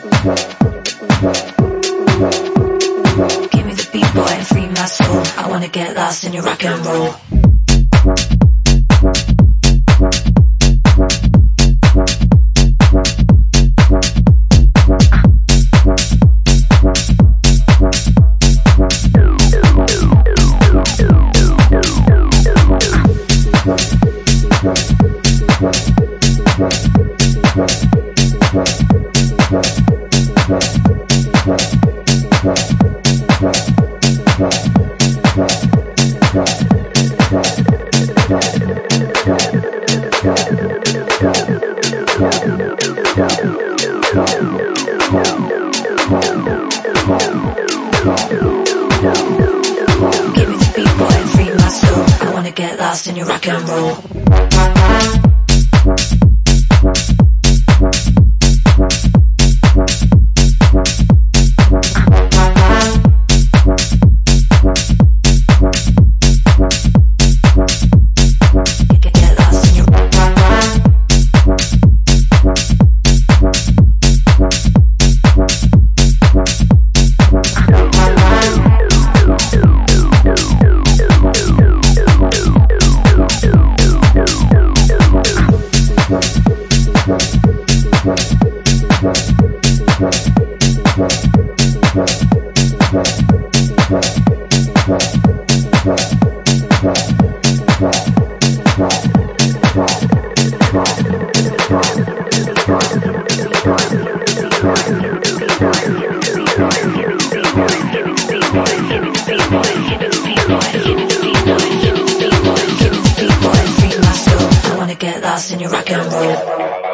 Give me the beat, boy, and free my soul. I wanna get lost in your rock and roll. Get lost in your rock and roll. Get lost in your rock and roll.